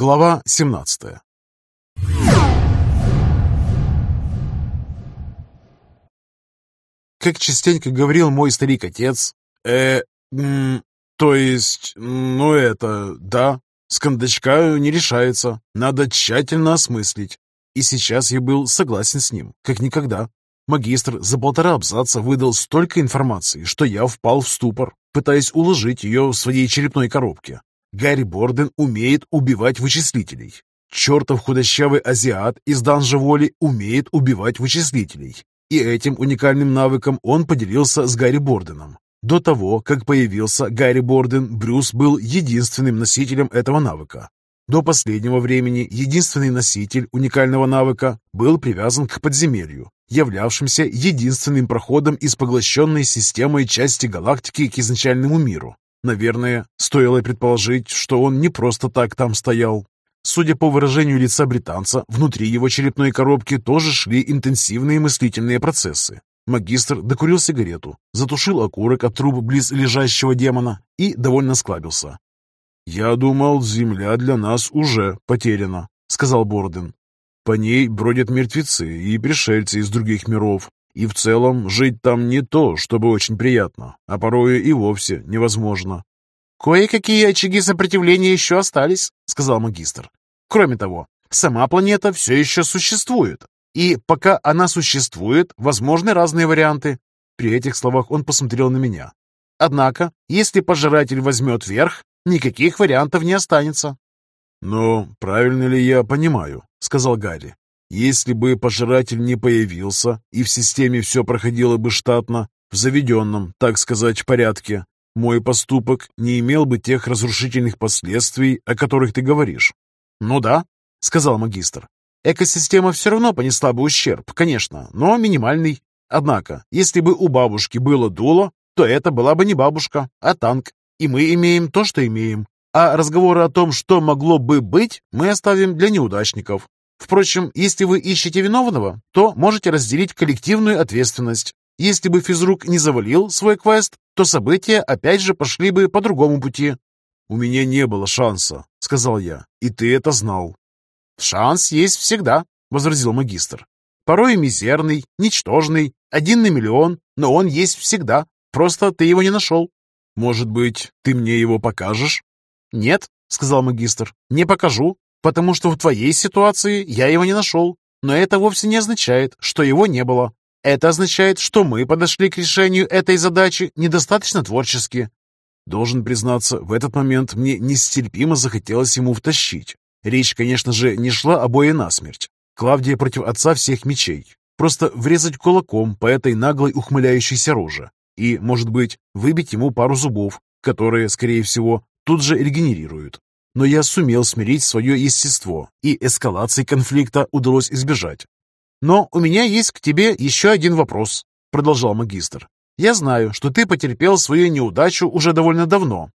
Глава 17 Как частенько говорил мой старик-отец, э, то есть, ну это, да, с кондачка не решается, надо тщательно осмыслить. И сейчас я был согласен с ним, как никогда. Магистр за полтора абзаца выдал столько информации, что я впал в ступор, пытаясь уложить ее в своей черепной коробке. Гарри Борден умеет убивать вычислителей. Чертов худощавый азиат из Данжа Воли умеет убивать вычислителей. И этим уникальным навыком он поделился с Гарри Борденом. До того, как появился Гарри Борден, Брюс был единственным носителем этого навыка. До последнего времени единственный носитель уникального навыка был привязан к подземелью, являвшимся единственным проходом из поглощенной системой части галактики к изначальному миру. Наверное, стоило предположить, что он не просто так там стоял. Судя по выражению лица британца, внутри его черепной коробки тоже шли интенсивные мыслительные процессы. Магистр докурил сигарету, затушил окурок от труб близ лежащего демона и довольно склабился. «Я думал, земля для нас уже потеряна», — сказал Борден. «По ней бродят мертвецы и пришельцы из других миров, и в целом жить там не то, чтобы очень приятно, а порою и вовсе невозможно». «Кое-какие очаги сопротивления еще остались», — сказал магистр. «Кроме того, сама планета все еще существует, и пока она существует, возможны разные варианты. При этих словах он посмотрел на меня. Однако, если пожиратель возьмет верх, никаких вариантов не останется. «Но правильно ли я понимаю?» — сказал Гарри. «Если бы пожиратель не появился, и в системе все проходило бы штатно, в заведенном, так сказать, порядке, мой поступок не имел бы тех разрушительных последствий, о которых ты говоришь». «Ну да», — сказал магистр. Экосистема все равно понесла бы ущерб, конечно, но минимальный. Однако, если бы у бабушки было дуло, то это была бы не бабушка, а танк. И мы имеем то, что имеем. А разговоры о том, что могло бы быть, мы оставим для неудачников. Впрочем, если вы ищете виновного, то можете разделить коллективную ответственность. Если бы физрук не завалил свой квест, то события опять же пошли бы по другому пути. «У меня не было шанса», — сказал я, — «и ты это знал. «Шанс есть всегда», — возразил магистр. «Порой мизерный, ничтожный, один на миллион, но он есть всегда. Просто ты его не нашел». «Может быть, ты мне его покажешь?» «Нет», — сказал магистр, — «не покажу, потому что в твоей ситуации я его не нашел. Но это вовсе не означает, что его не было. Это означает, что мы подошли к решению этой задачи недостаточно творчески». Должен признаться, в этот момент мне нестерпимо захотелось ему втащить. Речь, конечно же, не шла о бое насмерть. Клавдия против отца всех мечей. Просто врезать кулаком по этой наглой ухмыляющейся роже. И, может быть, выбить ему пару зубов, которые, скорее всего, тут же регенерируют. Но я сумел смирить свое естество, и эскалации конфликта удалось избежать. «Но у меня есть к тебе еще один вопрос», — продолжал магистр. «Я знаю, что ты потерпел свою неудачу уже довольно давно.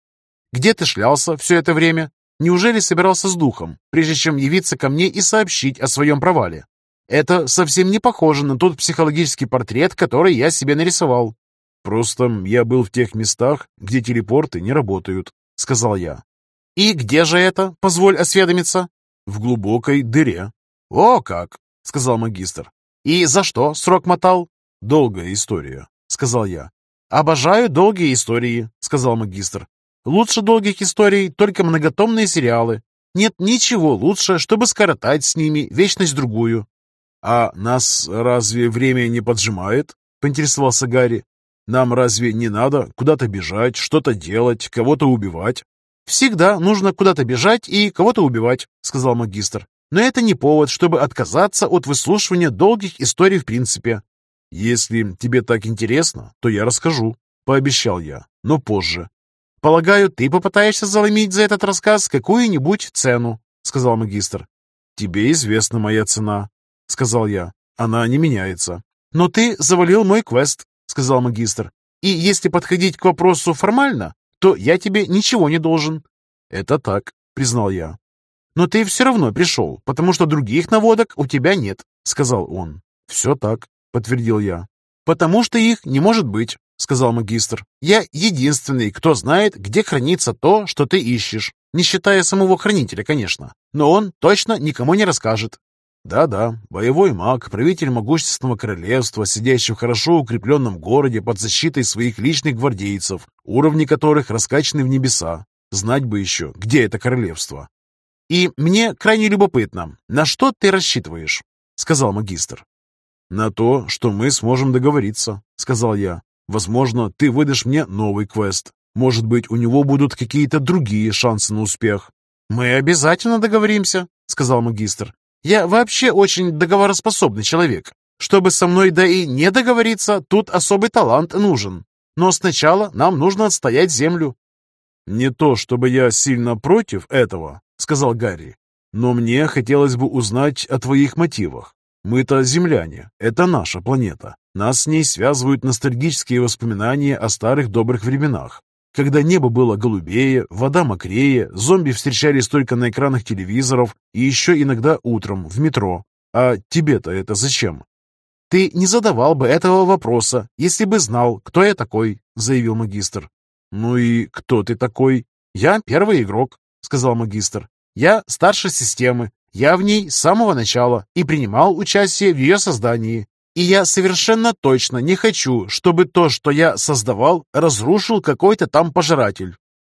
Где ты шлялся все это время? Неужели собирался с духом, прежде чем явиться ко мне и сообщить о своем провале? Это совсем не похоже на тот психологический портрет, который я себе нарисовал. «Просто я был в тех местах, где телепорты не работают», — сказал я. «И где же это, позволь осведомиться?» «В глубокой дыре». «О как!» — сказал магистр. «И за что срок мотал?» «Долгая история», — сказал я. «Обожаю долгие истории», — сказал магистр. Лучше долгих историй только многотомные сериалы. Нет ничего лучше, чтобы скоротать с ними вечность другую. «А нас разве время не поджимает?» — поинтересовался Гарри. «Нам разве не надо куда-то бежать, что-то делать, кого-то убивать?» «Всегда нужно куда-то бежать и кого-то убивать», — сказал магистр. «Но это не повод, чтобы отказаться от выслушивания долгих историй в принципе». «Если тебе так интересно, то я расскажу», — пообещал я, но позже, «Полагаю, ты попытаешься заломить за этот рассказ какую-нибудь цену», — сказал магистр. «Тебе известна моя цена», — сказал я. «Она не меняется». «Но ты завалил мой квест», — сказал магистр. «И если подходить к вопросу формально, то я тебе ничего не должен». «Это так», — признал я. «Но ты все равно пришел, потому что других наводок у тебя нет», — сказал он. «Все так», — подтвердил я. «Потому что их не может быть», сказал магистр. «Я единственный, кто знает, где хранится то, что ты ищешь. Не считая самого хранителя, конечно. Но он точно никому не расскажет. Да-да, боевой маг, правитель могущественного королевства, сидящий в хорошо укрепленном городе под защитой своих личных гвардейцев, уровни которых раскачаны в небеса. Знать бы еще, где это королевство. «И мне крайне любопытно, на что ты рассчитываешь?» — сказал магистр. «На то, что мы сможем договориться», — сказал я. «Возможно, ты выдашь мне новый квест. Может быть, у него будут какие-то другие шансы на успех». «Мы обязательно договоримся», — сказал магистр. «Я вообще очень договороспособный человек. Чтобы со мной да и не договориться, тут особый талант нужен. Но сначала нам нужно отстоять землю». «Не то, чтобы я сильно против этого», — сказал Гарри. «Но мне хотелось бы узнать о твоих мотивах. Мы-то земляне, это наша планета. Нас с ней связывают ностальгические воспоминания о старых добрых временах, когда небо было голубее, вода мокрее, зомби встречались только на экранах телевизоров и еще иногда утром в метро. А тебе-то это зачем? «Ты не задавал бы этого вопроса, если бы знал, кто я такой», — заявил магистр. «Ну и кто ты такой?» «Я первый игрок», — сказал магистр. «Я старше системы. Я в ней с самого начала и принимал участие в ее создании. И я совершенно точно не хочу, чтобы то, что я создавал, разрушил какой-то там пожиратель».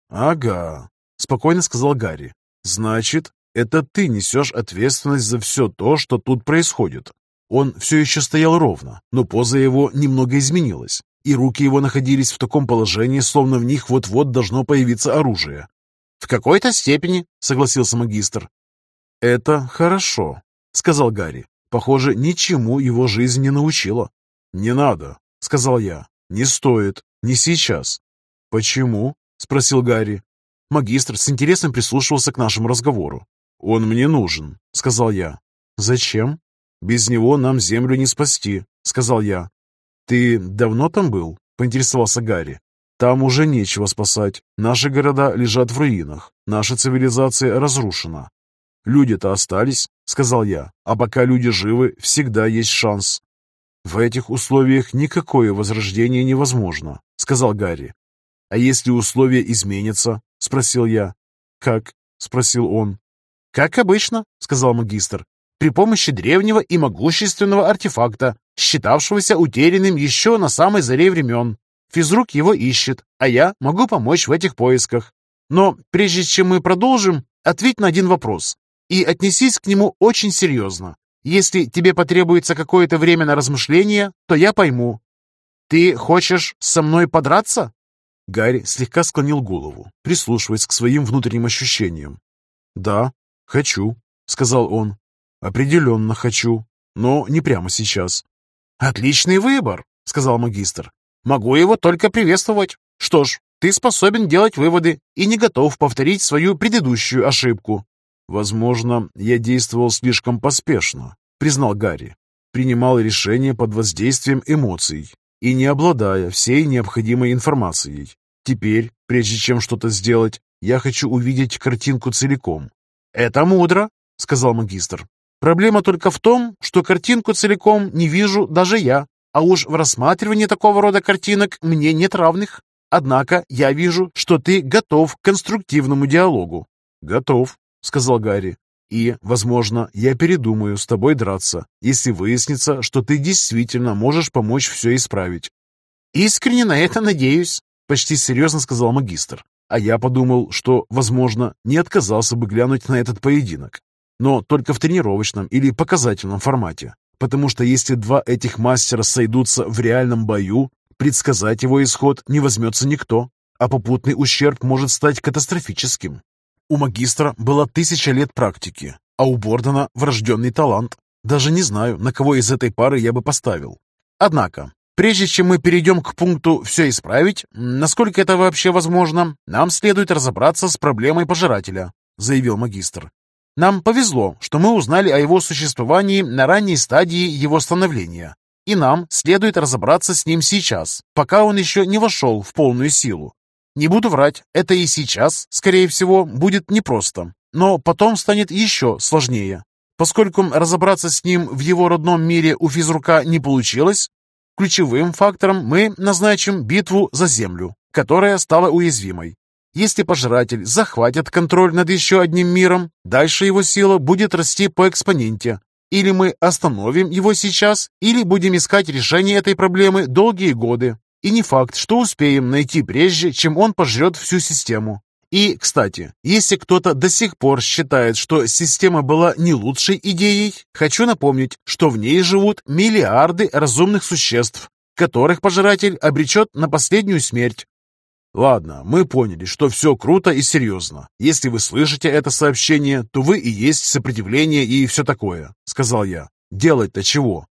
«Ага», — спокойно сказал Гарри. «Значит, это ты несешь ответственность за все то, что тут происходит». Он все еще стоял ровно, но поза его немного изменилась, и руки его находились в таком положении, словно в них вот-вот должно появиться оружие. «В какой-то степени», — согласился магистр. «Это хорошо», — сказал Гарри. Похоже, ничему его жизнь не научила. «Не надо», — сказал я. «Не стоит. Не сейчас». «Почему?» — спросил Гарри. Магистр с интересом прислушивался к нашему разговору. «Он мне нужен», — сказал я. «Зачем?» «Без него нам землю не спасти», — сказал я. «Ты давно там был?» — поинтересовался Гарри. «Там уже нечего спасать. Наши города лежат в руинах. Наша цивилизация разрушена. «Люди-то остались», — сказал я, «а пока люди живы, всегда есть шанс». «В этих условиях никакое возрождение невозможно», — сказал Гарри. «А если условия изменятся?» — спросил я. «Как?» — спросил он. «Как обычно», — сказал магистр, «при помощи древнего и могущественного артефакта, считавшегося утерянным еще на самой заре времен. Физрук его ищет, а я могу помочь в этих поисках. Но прежде чем мы продолжим, ответь на один вопрос и отнесись к нему очень серьезно. Если тебе потребуется какое-то время на размышление, то я пойму. Ты хочешь со мной подраться?» Гарри слегка склонил голову, прислушиваясь к своим внутренним ощущениям. «Да, хочу», — сказал он. «Определенно хочу, но не прямо сейчас». «Отличный выбор», — сказал магистр. «Могу его только приветствовать. Что ж, ты способен делать выводы и не готов повторить свою предыдущую ошибку. «Возможно, я действовал слишком поспешно», — признал Гарри. «Принимал решения под воздействием эмоций и не обладая всей необходимой информацией. Теперь, прежде чем что-то сделать, я хочу увидеть картинку целиком». «Это мудро», — сказал магистр. «Проблема только в том, что картинку целиком не вижу даже я, а уж в рассматривании такого рода картинок мне нет равных. Однако я вижу, что ты готов к конструктивному диалогу». «Готов», — сказал Гарри. «И, возможно, я передумаю с тобой драться, если выяснится, что ты действительно можешь помочь все исправить». «Искренне на это надеюсь», — почти серьезно сказал магистр. А я подумал, что, возможно, не отказался бы глянуть на этот поединок. Но только в тренировочном или показательном формате. Потому что если два этих мастера сойдутся в реальном бою, предсказать его исход не возьмется никто, а попутный ущерб может стать катастрофическим. У магистра была тысяча лет практики, а у Бордена врожденный талант. Даже не знаю, на кого из этой пары я бы поставил. Однако, прежде чем мы перейдем к пункту «все исправить», насколько это вообще возможно, нам следует разобраться с проблемой пожирателя, заявил магистр. Нам повезло, что мы узнали о его существовании на ранней стадии его становления, и нам следует разобраться с ним сейчас, пока он еще не вошел в полную силу. Не буду врать, это и сейчас, скорее всего, будет непросто, но потом станет еще сложнее. Поскольку разобраться с ним в его родном мире у физрука не получилось, Ключевым фактором мы назначим битву за Землю, которая стала уязвимой. Если пожиратель захватит контроль над еще одним миром, дальше его сила будет расти по экспоненте. Или мы остановим его сейчас, или будем искать решение этой проблемы долгие годы. И не факт, что успеем найти прежде, чем он пожрет всю систему. И, кстати, если кто-то до сих пор считает, что система была не лучшей идеей, хочу напомнить, что в ней живут миллиарды разумных существ, которых пожиратель обречет на последнюю смерть. Ладно, мы поняли, что все круто и серьезно. Если вы слышите это сообщение, то вы и есть сопротивление и все такое, сказал я. Делать-то чего?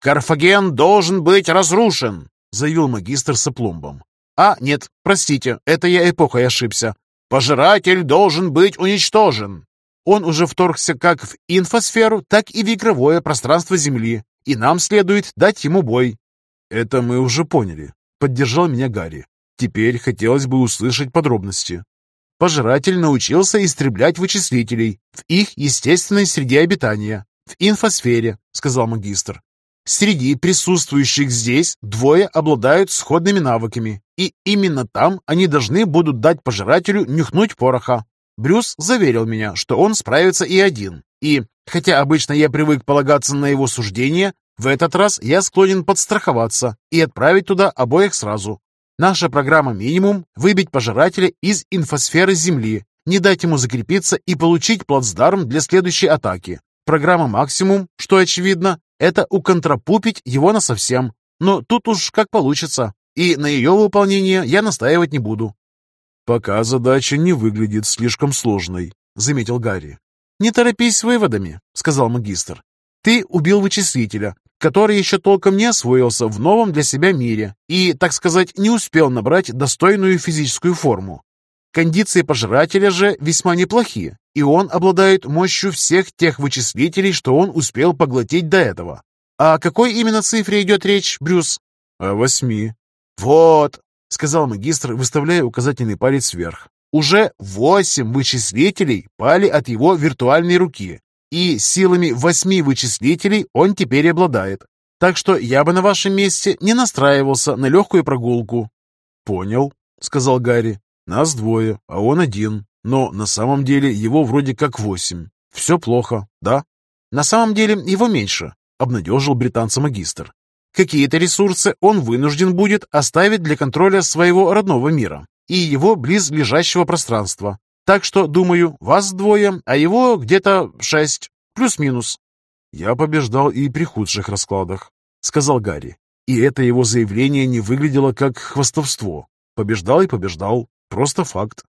Карфаген должен быть разрушен, заявил магистр с опломбом. А, нет, простите, это я эпохой ошибся. Пожиратель должен быть уничтожен. Он уже вторгся как в инфосферу, так и в игровое пространство Земли, и нам следует дать ему бой. Это мы уже поняли, поддержал меня Гарри. Теперь хотелось бы услышать подробности. Пожиратель научился истреблять вычислителей в их естественной среде обитания, в инфосфере, сказал магистр. Среди присутствующих здесь двое обладают сходными навыками, и именно там они должны будут дать пожирателю нюхнуть пороха. Брюс заверил меня, что он справится и один. И, хотя обычно я привык полагаться на его суждение, в этот раз я склонен подстраховаться и отправить туда обоих сразу. Наша программа «Минимум» — выбить пожирателя из инфосферы Земли, не дать ему закрепиться и получить плацдарм для следующей атаки. Программа «Максимум», что очевидно, это уконтрапупить его насовсем. Но тут уж как получится, и на ее выполнение я настаивать не буду. «Пока задача не выглядит слишком сложной», — заметил Гарри. «Не торопись с выводами», — сказал магистр. «Ты убил вычислителя, который еще толком не освоился в новом для себя мире и, так сказать, не успел набрать достойную физическую форму. Кондиции пожирателя же весьма неплохие, и он обладает мощью всех тех вычислителей, что он успел поглотить до этого. О какой именно цифре идет речь, Брюс? О восьми. Вот, сказал магистр, выставляя указательный палец вверх. Уже восемь вычислителей пали от его виртуальной руки, и силами восьми вычислителей он теперь обладает. Так что я бы на вашем месте не настраивался на легкую прогулку. «Понял», — сказал Гарри. «Нас двое, а он один. Но на самом деле его вроде как восемь. Все плохо, да?» «На самом деле его меньше», — обнадежил британца магистр. «Какие-то ресурсы он вынужден будет оставить для контроля своего родного мира и его близлежащего пространства. Так что, думаю, вас двое, а его где-то шесть, плюс-минус». «Я побеждал и при худших раскладах», — сказал Гарри. И это его заявление не выглядело как хвастовство. Побеждал и побеждал. Просто факт.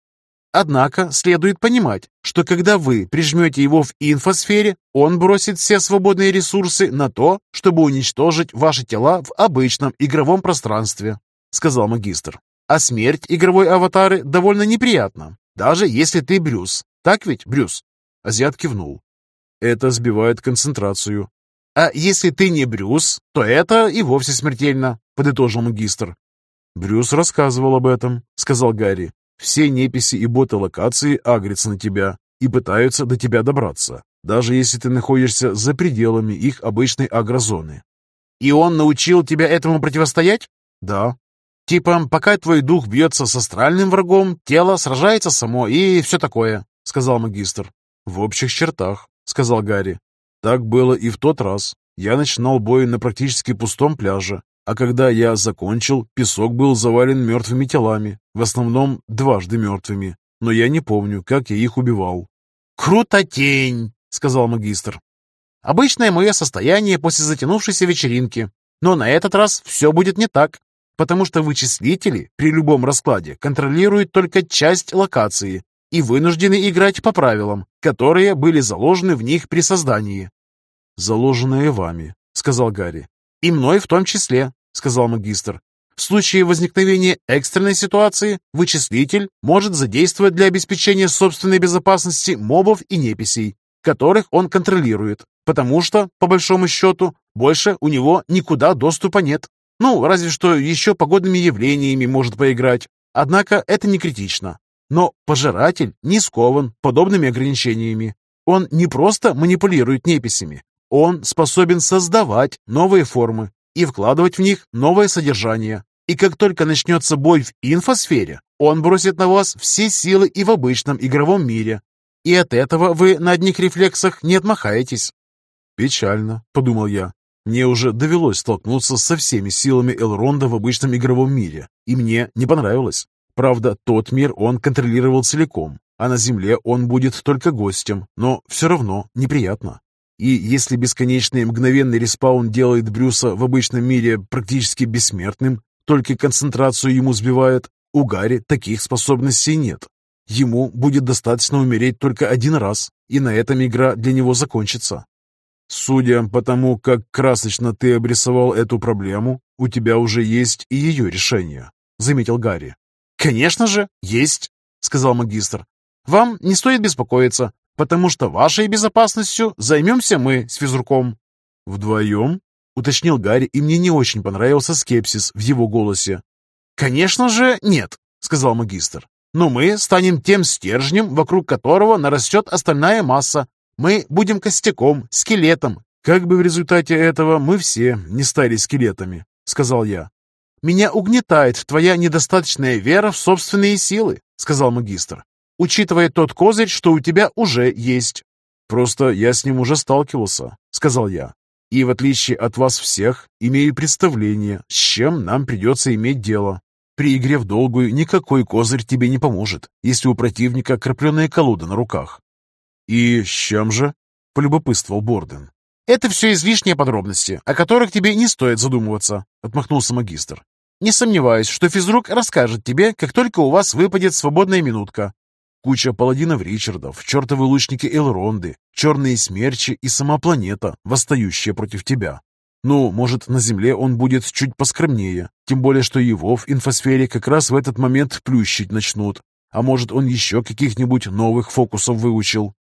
Однако следует понимать, что когда вы прижмете его в инфосфере, он бросит все свободные ресурсы на то, чтобы уничтожить ваши тела в обычном игровом пространстве, сказал магистр. А смерть игровой аватары довольно неприятна. Даже если ты Брюс. Так ведь, Брюс?» Азиат кивнул. «Это сбивает концентрацию». «А если ты не Брюс, то это и вовсе смертельно», — подытожил магистр. «Брюс рассказывал об этом», — сказал Гарри. «Все неписи и боты локации агрятся на тебя и пытаются до тебя добраться, даже если ты находишься за пределами их обычной агрозоны». «И он научил тебя этому противостоять?» «Да», Типа, пока твой дух бьется с астральным врагом, тело сражается само и все такое», — сказал магистр. «В общих чертах», — сказал Гарри. «Так было и в тот раз. Я начинал бой на практически пустом пляже, а когда я закончил, песок был завален мертвыми телами, в основном дважды мертвыми, но я не помню, как я их убивал». «Круто тень», — сказал магистр. «Обычное мое состояние после затянувшейся вечеринки, но на этот раз все будет не так потому что вычислители при любом раскладе контролируют только часть локации и вынуждены играть по правилам, которые были заложены в них при создании. «Заложенные вами», — сказал Гарри. «И мной в том числе», — сказал магистр. В случае возникновения экстренной ситуации вычислитель может задействовать для обеспечения собственной безопасности мобов и неписей, которых он контролирует, потому что, по большому счету, больше у него никуда доступа нет. Ну, разве что еще погодными явлениями может поиграть. Однако это не критично. Но пожиратель не скован подобными ограничениями. Он не просто манипулирует неписями, он способен создавать новые формы, и вкладывать в них новое содержание. И как только начнется бой в инфосфере, он бросит на вас все силы и в обычном игровом мире. И от этого вы на одних рефлексах не отмахаетесь. «Печально», — подумал я. Мне уже довелось столкнуться со всеми силами Элронда в обычном игровом мире, и мне не понравилось. Правда, тот мир он контролировал целиком, а на Земле он будет только гостем, но все равно неприятно. И если бесконечный мгновенный респаун делает Брюса в обычном мире практически бессмертным, только концентрацию ему сбивает, у Гарри таких способностей нет. Ему будет достаточно умереть только один раз, и на этом игра для него закончится. Судя по тому, как красочно ты обрисовал эту проблему, у тебя уже есть и ее решение, заметил Гарри. Конечно же, есть, сказал магистр. Вам не стоит беспокоиться, потому что вашей безопасностью займемся мы с физруком. Вдвоем? уточнил Гарри, и мне не очень понравился скепсис в его голосе. Конечно же, нет, сказал магистр. Но мы станем тем стержнем, вокруг которого нарастет остальная масса, мы будем костяком, скелетом. Как бы в результате этого мы все не стали скелетами, сказал я. Меня угнетает твоя недостаточная вера в собственные силы, сказал магистр, учитывая тот козырь, что у тебя уже есть. Просто я с ним уже сталкивался, сказал я. И в отличие от вас всех, имею представление, с чем нам придется иметь дело. При игре в долгую никакой козырь тебе не поможет, если у противника крапленая колода на руках. «И с чем же?» — полюбопытствовал Борден. «Это все излишние подробности, о которых тебе не стоит задумываться», — отмахнулся магистр. «Не сомневаюсь, что физрук расскажет тебе, как только у вас выпадет свободная минутка. Куча паладинов Ричардов, чертовы лучники Элронды, черные смерчи и сама планета, восстающая против тебя. Ну, может, на Земле он будет чуть поскромнее, тем более, что его в инфосфере как раз в этот момент плющить начнут. А может, он еще каких-нибудь новых фокусов выучил.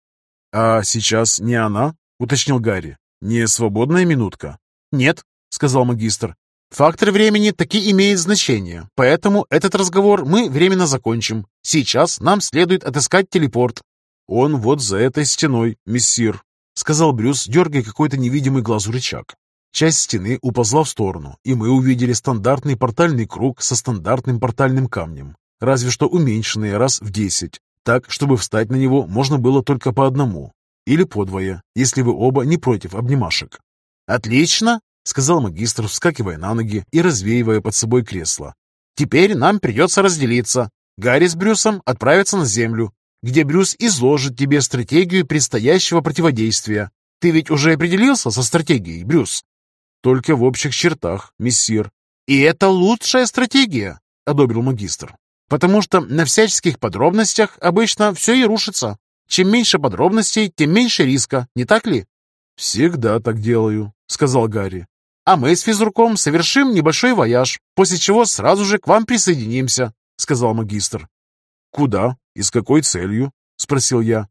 «А сейчас не она?» — уточнил Гарри. «Не свободная минутка?» «Нет», — сказал магистр. «Фактор времени таки имеет значение, поэтому этот разговор мы временно закончим. Сейчас нам следует отыскать телепорт». «Он вот за этой стеной, мессир», — сказал Брюс, дергая какой-то невидимый глазу рычаг. Часть стены уползла в сторону, и мы увидели стандартный портальный круг со стандартным портальным камнем, разве что уменьшенный раз в десять так, чтобы встать на него можно было только по одному или по двое, если вы оба не против обнимашек. «Отлично!» — сказал магистр, вскакивая на ноги и развеивая под собой кресло. «Теперь нам придется разделиться. Гарри с Брюсом отправятся на Землю, где Брюс изложит тебе стратегию предстоящего противодействия. Ты ведь уже определился со стратегией, Брюс?» «Только в общих чертах, мессир». «И это лучшая стратегия», — одобрил магистр потому что на всяческих подробностях обычно все и рушится. Чем меньше подробностей, тем меньше риска, не так ли? «Всегда так делаю», — сказал Гарри. «А мы с физруком совершим небольшой вояж, после чего сразу же к вам присоединимся», — сказал магистр. «Куда и с какой целью?» — спросил я.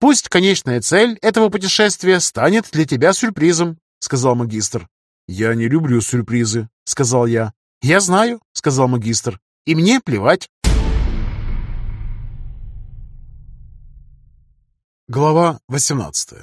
«Пусть конечная цель этого путешествия станет для тебя сюрпризом», — сказал магистр. «Я не люблю сюрпризы», — сказал я. «Я знаю», — сказал магистр. «И мне плевать». Глава 18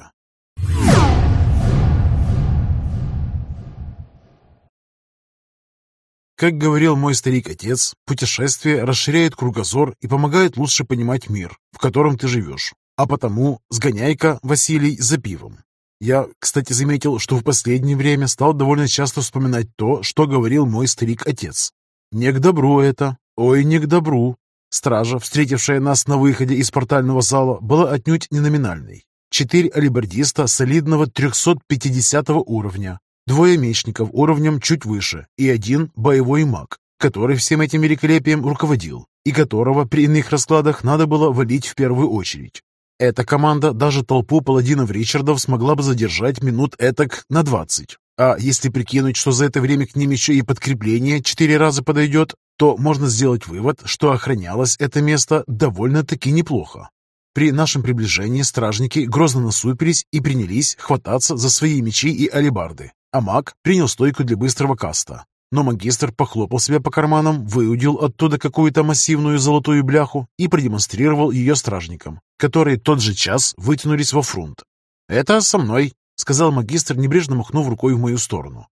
Как говорил мой старик-отец, путешествие расширяет кругозор и помогает лучше понимать мир, в котором ты живешь. А потому сгоняй-ка, Василий, за пивом. Я, кстати, заметил, что в последнее время стал довольно часто вспоминать то, что говорил мой старик-отец. Не к добру это, ой, не к добру. Стража, встретившая нас на выходе из портального зала, была отнюдь не номинальной. Четыре алибардиста солидного 350 уровня, двое мечников уровнем чуть выше и один боевой маг, который всем этим великолепием руководил и которого при иных раскладах надо было валить в первую очередь. Эта команда даже толпу паладинов Ричардов смогла бы задержать минут этак на 20. А если прикинуть, что за это время к ним еще и подкрепление четыре раза подойдет, то можно сделать вывод, что охранялось это место довольно-таки неплохо. При нашем приближении стражники грозно насупились и принялись хвататься за свои мечи и алебарды, а маг принял стойку для быстрого каста. Но магистр похлопал себя по карманам, выудил оттуда какую-то массивную золотую бляху и продемонстрировал ее стражникам, которые тот же час вытянулись во фронт. «Это со мной», — сказал магистр, небрежно махнув рукой в мою сторону.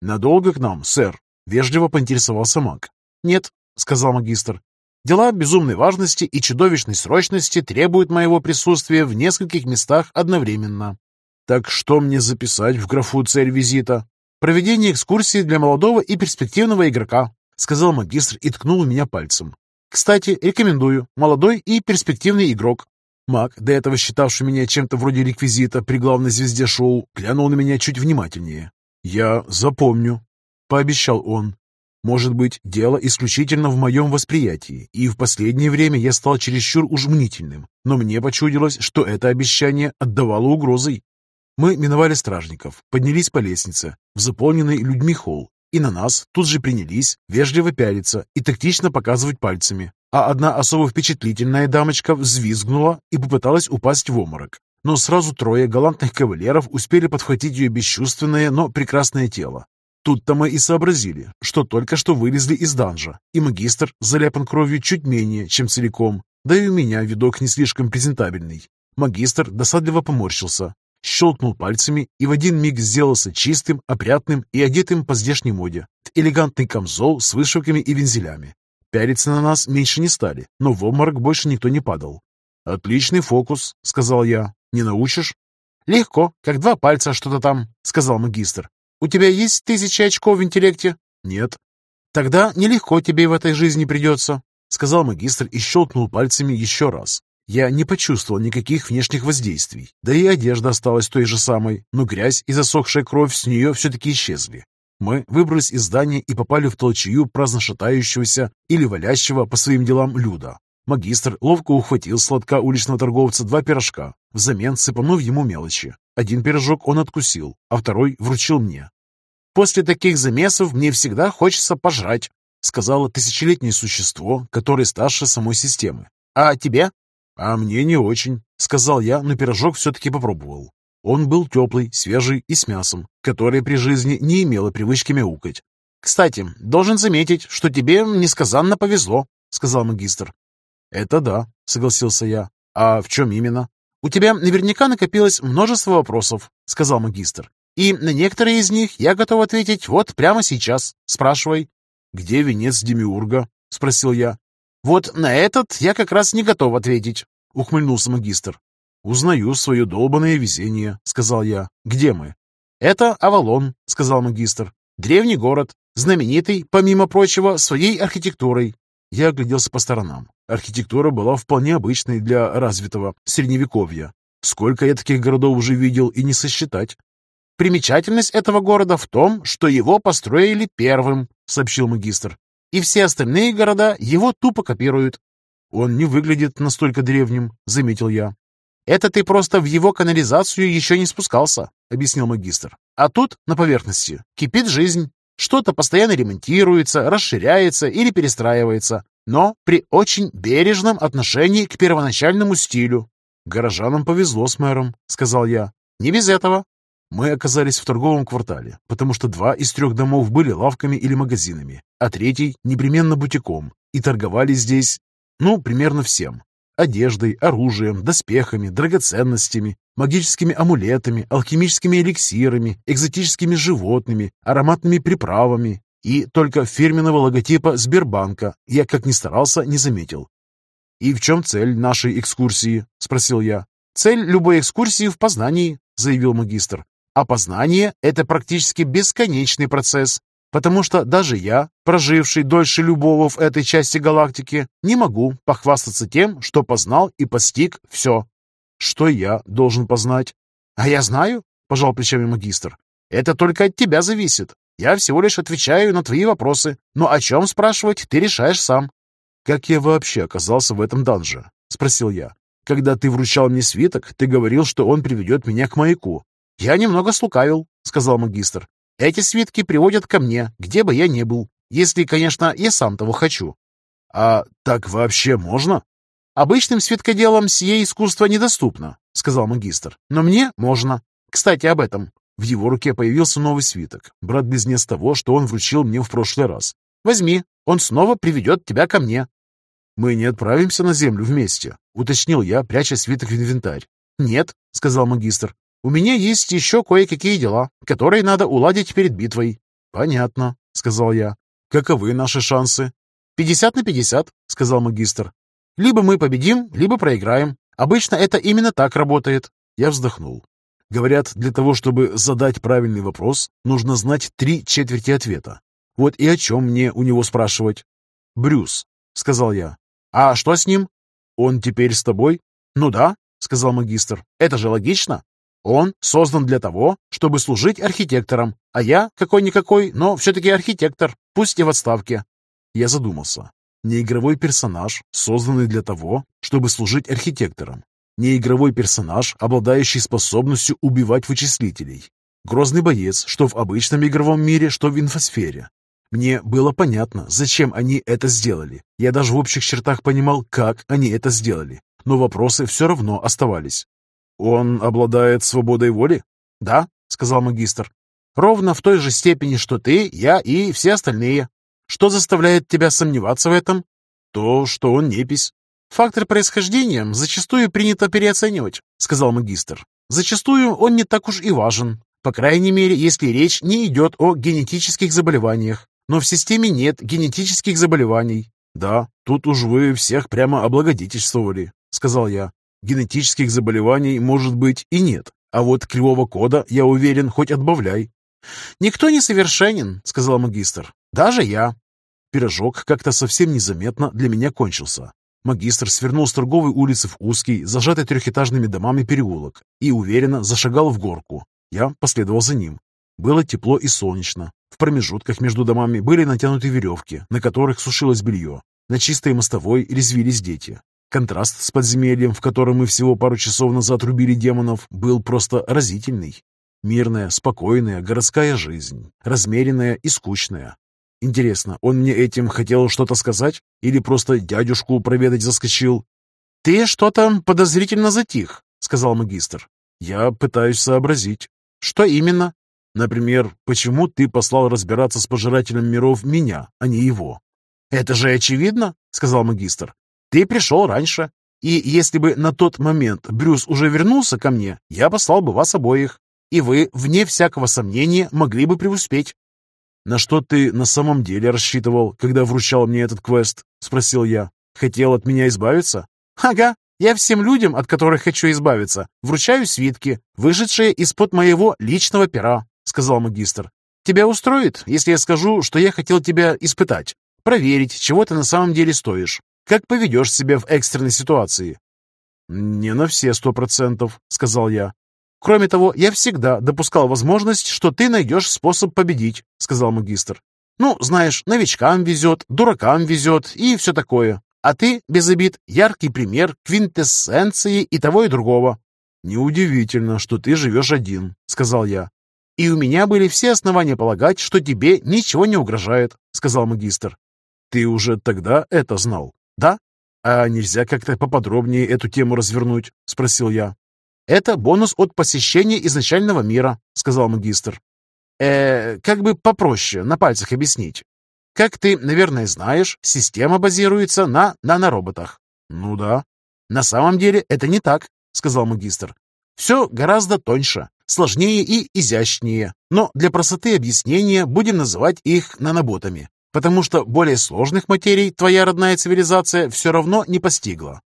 «Надолго к нам, сэр?» — вежливо поинтересовался маг. «Нет», — сказал магистр. «Дела безумной важности и чудовищной срочности требуют моего присутствия в нескольких местах одновременно». «Так что мне записать в графу «Цель визита»?» «Проведение экскурсии для молодого и перспективного игрока», — сказал магистр и ткнул меня пальцем. «Кстати, рекомендую. Молодой и перспективный игрок. Маг, до этого считавший меня чем-то вроде реквизита при главной звезде шоу, глянул на меня чуть внимательнее. «Я запомню», — пообещал он. «Может быть, дело исключительно в моем восприятии, и в последнее время я стал чересчур уж мнительным, но мне почудилось, что это обещание отдавало угрозой. Мы миновали стражников, поднялись по лестнице в заполненный людьми холл, и на нас тут же принялись вежливо пялиться и тактично показывать пальцами, а одна особо впечатлительная дамочка взвизгнула и попыталась упасть в обморок. Но сразу трое галантных кавалеров успели подхватить ее бесчувственное, но прекрасное тело. Тут-то мы и сообразили, что только что вылезли из данжа, и магистр заляпан кровью чуть менее, чем целиком, да и у меня видок не слишком презентабельный. Магистр досадливо поморщился, щелкнул пальцами и в один миг сделался чистым, опрятным и одетым по здешней моде. Элегантный камзол с вышивками и вензелями. Пялиться на нас меньше не стали, но в обморок больше никто не падал. «Отличный фокус», — сказал я. «Не научишь?» «Легко, как два пальца что-то там», — сказал магистр. «У тебя есть тысяча очков в интеллекте?» «Нет». «Тогда нелегко тебе в этой жизни придется», — сказал магистр и щелкнул пальцами еще раз. Я не почувствовал никаких внешних воздействий, да и одежда осталась той же самой, но грязь и засохшая кровь с нее все-таки исчезли. Мы выбрались из здания и попали в толчью праздно шатающегося или валящего по своим делам люда. Магистр ловко ухватил с уличного торговца два пирожка, взамен сыпанув ему мелочи. Один пирожок он откусил, а второй вручил мне. «После таких замесов мне всегда хочется пожрать», сказала тысячелетнее существо, которое старше самой системы. «А тебе?» «А мне не очень», — сказал я, но пирожок все-таки попробовал. Он был теплый, свежий и с мясом, которое при жизни не имело привычки мяукать. «Кстати, должен заметить, что тебе несказанно повезло», — сказал магистр. «Это да», — согласился я. «А в чем именно?» «У тебя наверняка накопилось множество вопросов», — сказал магистр. «И на некоторые из них я готов ответить вот прямо сейчас. Спрашивай». «Где венец Демиурга?» — спросил я. «Вот на этот я как раз не готов ответить», — ухмыльнулся магистр. «Узнаю свое долбанное везение», — сказал я. «Где мы?» «Это Авалон», — сказал магистр. «Древний город, знаменитый, помимо прочего, своей архитектурой». Я огляделся по сторонам. Архитектура была вполне обычной для развитого средневековья. Сколько я таких городов уже видел и не сосчитать. «Примечательность этого города в том, что его построили первым», — сообщил магистр. «И все остальные города его тупо копируют». «Он не выглядит настолько древним», — заметил я. «Это ты просто в его канализацию еще не спускался», — объяснил магистр. «А тут, на поверхности, кипит жизнь. Что-то постоянно ремонтируется, расширяется или перестраивается, но при очень бережном отношении к первоначальному стилю». «Горожанам повезло с мэром», — сказал я. «Не без этого». Мы оказались в торговом квартале, потому что два из трех домов были лавками или магазинами, а третий — непременно бутиком, и торговали здесь, ну, примерно всем. Одеждой, оружием, доспехами, драгоценностями, магическими амулетами, алхимическими эликсирами, экзотическими животными, ароматными приправами. И только фирменного логотипа Сбербанка я, как ни старался, не заметил. «И в чем цель нашей экскурсии?» – спросил я. «Цель любой экскурсии в познании», – заявил магистр. «А познание – это практически бесконечный процесс, потому что даже я, проживший дольше любого в этой части галактики, не могу похвастаться тем, что познал и постиг все. Что я должен познать? А я знаю, пожал плечами магистр. Это только от тебя зависит. Я всего лишь отвечаю на твои вопросы, но о чем спрашивать ты решаешь сам. Как я вообще оказался в этом данже? Спросил я. Когда ты вручал мне свиток, ты говорил, что он приведет меня к маяку. Я немного слукавил, сказал магистр. Эти свитки приводят ко мне, где бы я ни был, если, конечно, я сам того хочу. А так вообще можно? Обычным свиткоделам сие искусство недоступно, сказал магистр. Но мне можно. Кстати, об этом. В его руке появился новый свиток, брат-близнец того, что он вручил мне в прошлый раз. Возьми, он снова приведет тебя ко мне. Мы не отправимся на землю вместе, уточнил я, пряча свиток в инвентарь. Нет, сказал магистр. У меня есть еще кое-какие дела, которые надо уладить перед битвой. «Понятно», — сказал я. «Каковы наши шансы?» «Пятьдесят на пятьдесят», — сказал магистр. «Либо мы победим, либо проиграем. Обычно это именно так работает». Я вздохнул. Говорят, для того, чтобы задать правильный вопрос, нужно знать три четверти ответа. Вот и о чем мне у него спрашивать. «Брюс», — сказал я. «А что с ним?» «Он теперь с тобой?» «Ну да», — сказал магистр. «Это же логично. Он создан для того, чтобы служить архитектором, а я какой-никакой, но все-таки архитектор, пусть и в отставке». Я задумался. Неигровой персонаж, созданный для того, чтобы служить архитектором. Неигровой персонаж, обладающий способностью убивать вычислителей. Грозный боец, что в обычном игровом мире, что в инфосфере. Мне было понятно, зачем они это сделали. Я даже в общих чертах понимал, как они это сделали. Но вопросы все равно оставались. «Он обладает свободой воли?» «Да», — сказал магистр. «Ровно в той же степени, что ты, я и все остальные. Что заставляет тебя сомневаться в этом?» «То, что он непись». «Фактор происхождения зачастую принято переоценивать», — сказал магистр. «Зачастую он не так уж и важен, по крайней мере, если речь не идет о генетических заболеваниях. Но в системе нет генетических заболеваний. Да, тут уж вы всех прямо облагодетельствовали, сказал я. Генетических заболеваний может быть и нет, а вот кривого кода, я уверен, хоть отбавляй. Никто не совершенен, сказал магистр. Даже я. Пирожок как-то совсем незаметно для меня кончился. Магистр свернул с торговой улицы в узкий, зажатый трехэтажными домами переулок и уверенно зашагал в горку. Я последовал за ним. Было тепло и солнечно. В промежутках между домами были натянуты веревки, на которых сушилось белье. На чистой мостовой резвились дети. Контраст с подземельем, в котором мы всего пару часов назад рубили демонов, был просто разительный. Мирная, спокойная городская жизнь, размеренная и скучная. Интересно, он мне этим хотел что-то сказать? Или просто дядюшку проведать заскочил? «Ты что-то подозрительно затих», — сказал магистр. «Я пытаюсь сообразить». «Что именно?» Например, почему ты послал разбираться с пожирателем миров меня, а не его? Это же очевидно, сказал магистр. Ты пришел раньше, и если бы на тот момент Брюс уже вернулся ко мне, я послал бы вас обоих, и вы, вне всякого сомнения, могли бы преуспеть. «На что ты на самом деле рассчитывал, когда вручал мне этот квест?» — спросил я. «Хотел от меня избавиться?» «Ага, я всем людям, от которых хочу избавиться, вручаю свитки, вышедшие из-под моего личного пера. — сказал магистр. «Тебя устроит, если я скажу, что я хотел тебя испытать, проверить, чего ты на самом деле стоишь, как поведешь себя в экстренной ситуации?» «Не на все сто процентов», — сказал я. «Кроме того, я всегда допускал возможность, что ты найдешь способ победить», — сказал магистр. «Ну, знаешь, новичкам везет, дуракам везет и все такое. А ты, без обид, яркий пример квинтэссенции и того и другого». «Неудивительно, что ты живешь один», — сказал я. «И у меня были все основания полагать, что тебе ничего не угрожает», — сказал магистр. «Ты уже тогда это знал?» «Да». «А нельзя как-то поподробнее эту тему развернуть?» — спросил я. «Это бонус от посещения изначального мира», — сказал магистр. «Э, как бы попроще, на пальцах объяснить. Как ты, наверное, знаешь, система базируется на нанороботах». «Ну да». «На самом деле это не так», — сказал магистр. «Все гораздо тоньше сложнее и изящнее, но для простоты объяснения будем называть их наноботами, потому что более сложных материй твоя родная цивилизация все равно не постигла.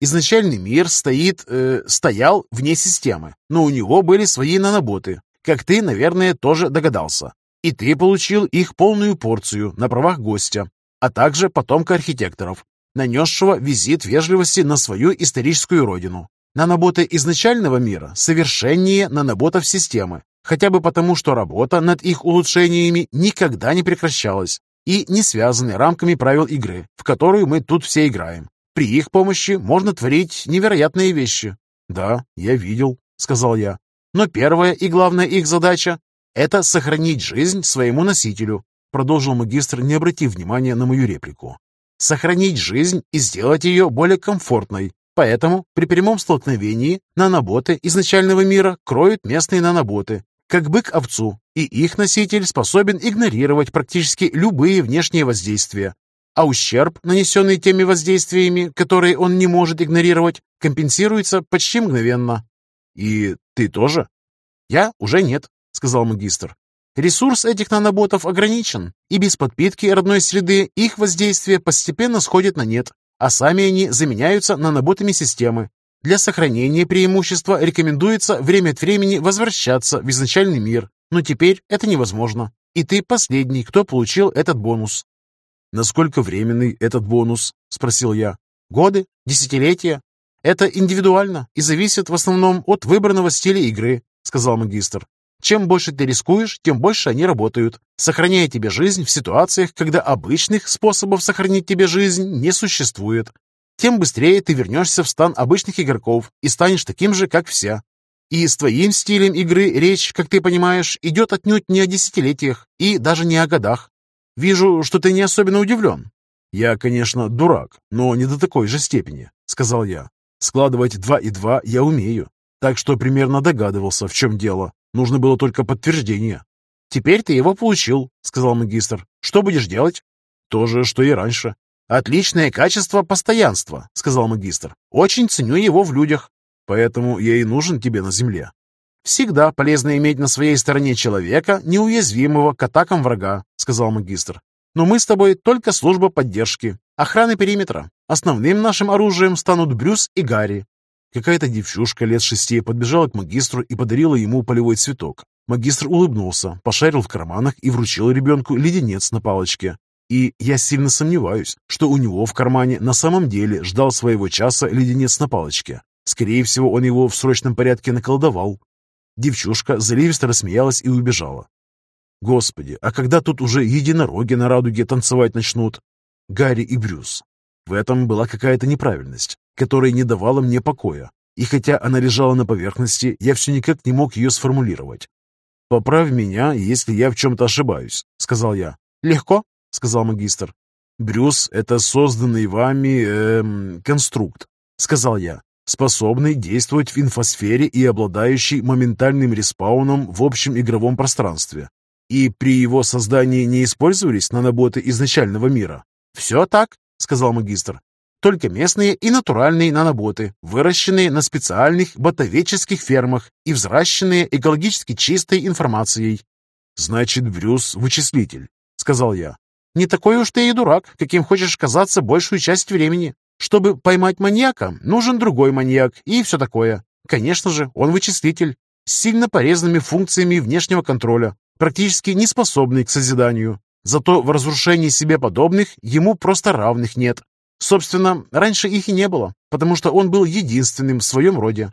Изначальный мир стоит, э, стоял вне системы, но у него были свои наноботы, как ты, наверное, тоже догадался. И ты получил их полную порцию на правах гостя, а также потомка архитекторов, нанесшего визит вежливости на свою историческую родину. Наноботы изначального мира совершеннее наноботов системы, хотя бы потому, что работа над их улучшениями никогда не прекращалась и не связаны рамками правил игры, в которую мы тут все играем. При их помощи можно творить невероятные вещи. «Да, я видел», — сказал я. «Но первая и главная их задача — это сохранить жизнь своему носителю», продолжил магистр, не обратив внимания на мою реплику. «Сохранить жизнь и сделать ее более комфортной, Поэтому при прямом столкновении наноботы изначального мира кроют местные наноботы, как бык овцу, и их носитель способен игнорировать практически любые внешние воздействия. А ущерб, нанесенный теми воздействиями, которые он не может игнорировать, компенсируется почти мгновенно. «И ты тоже?» «Я уже нет», — сказал магистр. Ресурс этих наноботов ограничен, и без подпитки родной среды их воздействие постепенно сходит на нет, а сами они заменяются наноботами системы. Для сохранения преимущества рекомендуется время от времени возвращаться в изначальный мир, но теперь это невозможно, и ты последний, кто получил этот бонус. «Насколько временный этот бонус?» – спросил я. «Годы? Десятилетия? Это индивидуально и зависит в основном от выбранного стиля игры», – сказал магистр. Чем больше ты рискуешь, тем больше они работают, сохраняя тебе жизнь в ситуациях, когда обычных способов сохранить тебе жизнь не существует. Тем быстрее ты вернешься в стан обычных игроков и станешь таким же, как все. И с твоим стилем игры речь, как ты понимаешь, идет отнюдь не о десятилетиях и даже не о годах. Вижу, что ты не особенно удивлен. «Я, конечно, дурак, но не до такой же степени», — сказал я. «Складывать два и два я умею, так что примерно догадывался, в чем дело. Нужно было только подтверждение. «Теперь ты его получил», — сказал магистр. «Что будешь делать?» «То же, что и раньше». «Отличное качество постоянства», — сказал магистр. «Очень ценю его в людях». «Поэтому я и нужен тебе на земле». «Всегда полезно иметь на своей стороне человека, неуязвимого к атакам врага», — сказал магистр. «Но мы с тобой только служба поддержки, охраны периметра. Основным нашим оружием станут Брюс и Гарри. Какая-то девчушка лет шести подбежала к магистру и подарила ему полевой цветок. Магистр улыбнулся, пошарил в карманах и вручил ребенку леденец на палочке. И я сильно сомневаюсь, что у него в кармане на самом деле ждал своего часа леденец на палочке. Скорее всего, он его в срочном порядке наколдовал. Девчушка заливисто рассмеялась и убежала. Господи, а когда тут уже единороги на радуге танцевать начнут? Гарри и Брюс. В этом была какая-то неправильность которая не давала мне покоя, и хотя она лежала на поверхности, я все никак не мог ее сформулировать. «Поправь меня, если я в чем-то ошибаюсь», — сказал я. «Легко», — сказал магистр. «Брюс — это созданный вами эм, конструкт», — сказал я, способный действовать в инфосфере и обладающий моментальным респауном в общем игровом пространстве. И при его создании не использовались наноботы изначального мира. «Все так», — сказал магистр только местные и натуральные наноботы, выращенные на специальных ботоведческих фермах и взращенные экологически чистой информацией. «Значит, Брюс — вычислитель», — сказал я. «Не такой уж ты и дурак, каким хочешь казаться большую часть времени. Чтобы поймать маньяка, нужен другой маньяк и все такое. Конечно же, он вычислитель, с сильно полезными функциями внешнего контроля, практически не способный к созиданию. Зато в разрушении себе подобных ему просто равных нет. Собственно, раньше их и не было, потому что он был единственным в своем роде.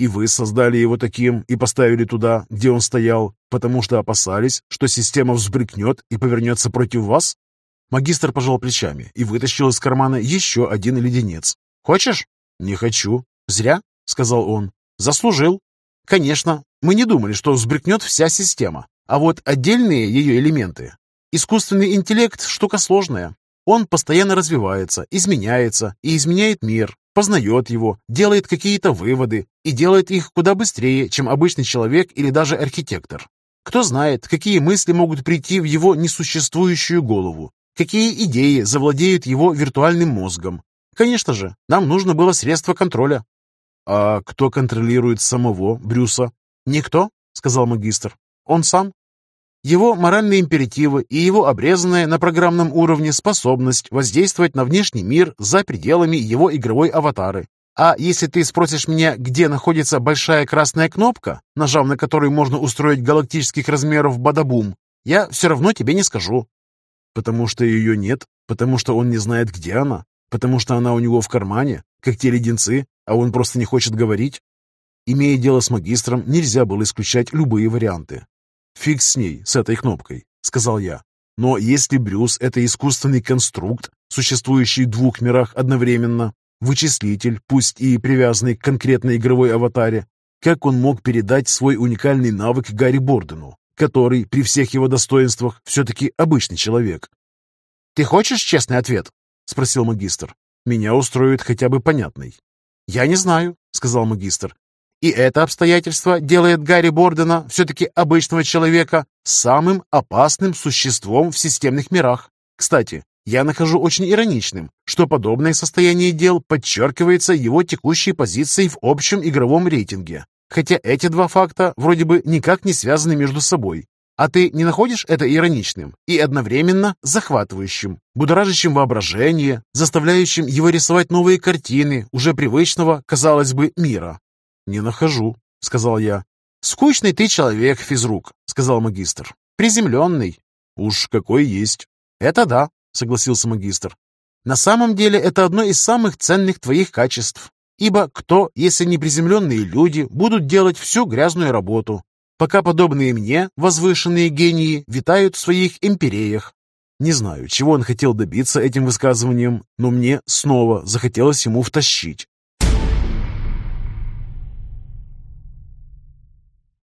И вы создали его таким и поставили туда, где он стоял, потому что опасались, что система взбрыкнет и повернется против вас? Магистр пожал плечами и вытащил из кармана еще один леденец. «Хочешь?» «Не хочу». «Зря», — сказал он. «Заслужил». «Конечно, мы не думали, что взбрыкнет вся система, а вот отдельные ее элементы. Искусственный интеллект — штука сложная, он постоянно развивается, изменяется и изменяет мир, познает его, делает какие-то выводы и делает их куда быстрее, чем обычный человек или даже архитектор. Кто знает, какие мысли могут прийти в его несуществующую голову, какие идеи завладеют его виртуальным мозгом. Конечно же, нам нужно было средство контроля. «А кто контролирует самого Брюса?» «Никто», — сказал магистр. «Он сам. Его моральные императивы и его обрезанная на программном уровне способность воздействовать на внешний мир за пределами его игровой аватары. А если ты спросишь меня, где находится большая красная кнопка, нажав на которую можно устроить галактических размеров бадабум, я все равно тебе не скажу. Потому что ее нет, потому что он не знает, где она, потому что она у него в кармане, как те леденцы, а он просто не хочет говорить. Имея дело с магистром, нельзя было исключать любые варианты. «Фиг с ней, с этой кнопкой», — сказал я. «Но если Брюс — это искусственный конструкт, существующий в двух мирах одновременно, вычислитель, пусть и привязанный к конкретной игровой аватаре, как он мог передать свой уникальный навык Гарри Бордену, который, при всех его достоинствах, все-таки обычный человек?» «Ты хочешь честный ответ?» — спросил магистр. «Меня устроит хотя бы понятный». «Я не знаю», — сказал магистр. И это обстоятельство делает Гарри Бордена, все-таки обычного человека, самым опасным существом в системных мирах. Кстати, я нахожу очень ироничным, что подобное состояние дел подчеркивается его текущей позицией в общем игровом рейтинге. Хотя эти два факта вроде бы никак не связаны между собой. А ты не находишь это ироничным и одновременно захватывающим, будоражащим воображение, заставляющим его рисовать новые картины уже привычного, казалось бы, мира? «Не нахожу», — сказал я. «Скучный ты человек, физрук», — сказал магистр. «Приземленный». «Уж какой есть». «Это да», — согласился магистр. «На самом деле это одно из самых ценных твоих качеств. Ибо кто, если не приземленные люди, будут делать всю грязную работу, пока подобные мне, возвышенные гении, витают в своих империях?» Не знаю, чего он хотел добиться этим высказыванием, но мне снова захотелось ему втащить.